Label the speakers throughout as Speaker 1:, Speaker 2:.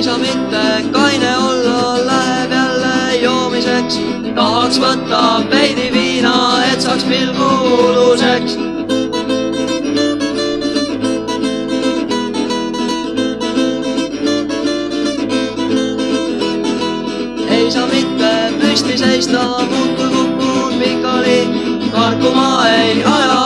Speaker 1: ei saa mitte kaine olla, läheb jälle joomiseks. tahaks võtta veidi viina, et saaks pilgu uluseks. ei saa mitte püsti seista, muudkui kukun pikali. karkuma ei aja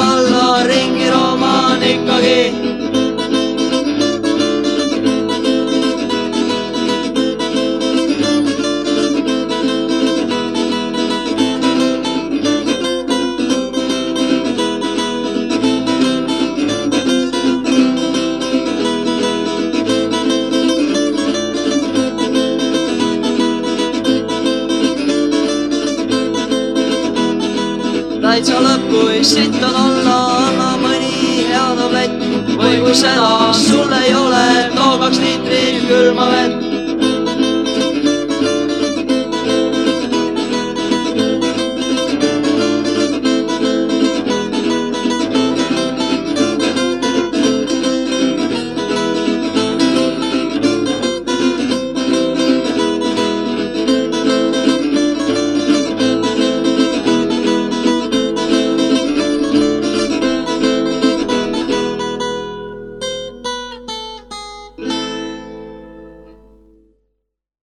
Speaker 1: täitsa lõpp, kui sitt on olla, anna mõni hea tablett või kui seda sul ei ole, too kaks liitrit külma vett.